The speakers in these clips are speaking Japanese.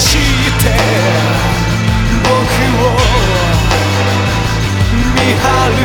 して僕を見張る。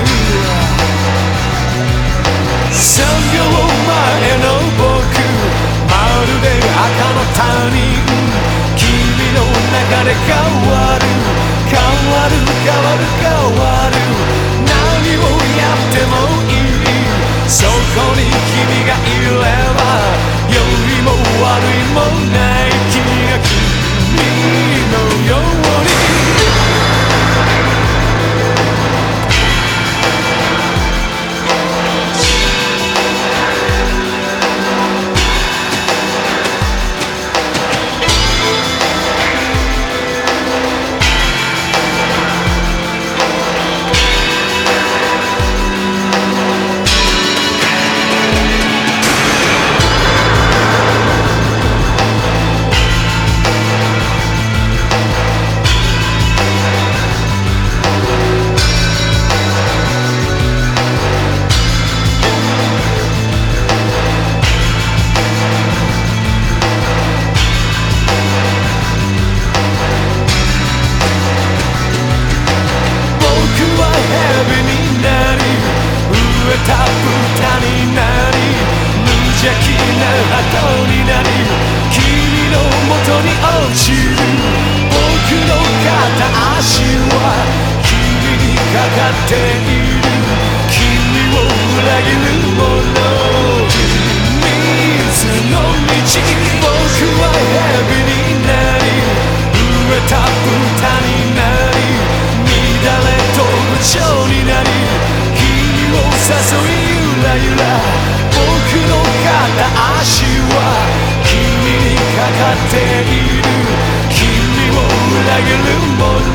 boys.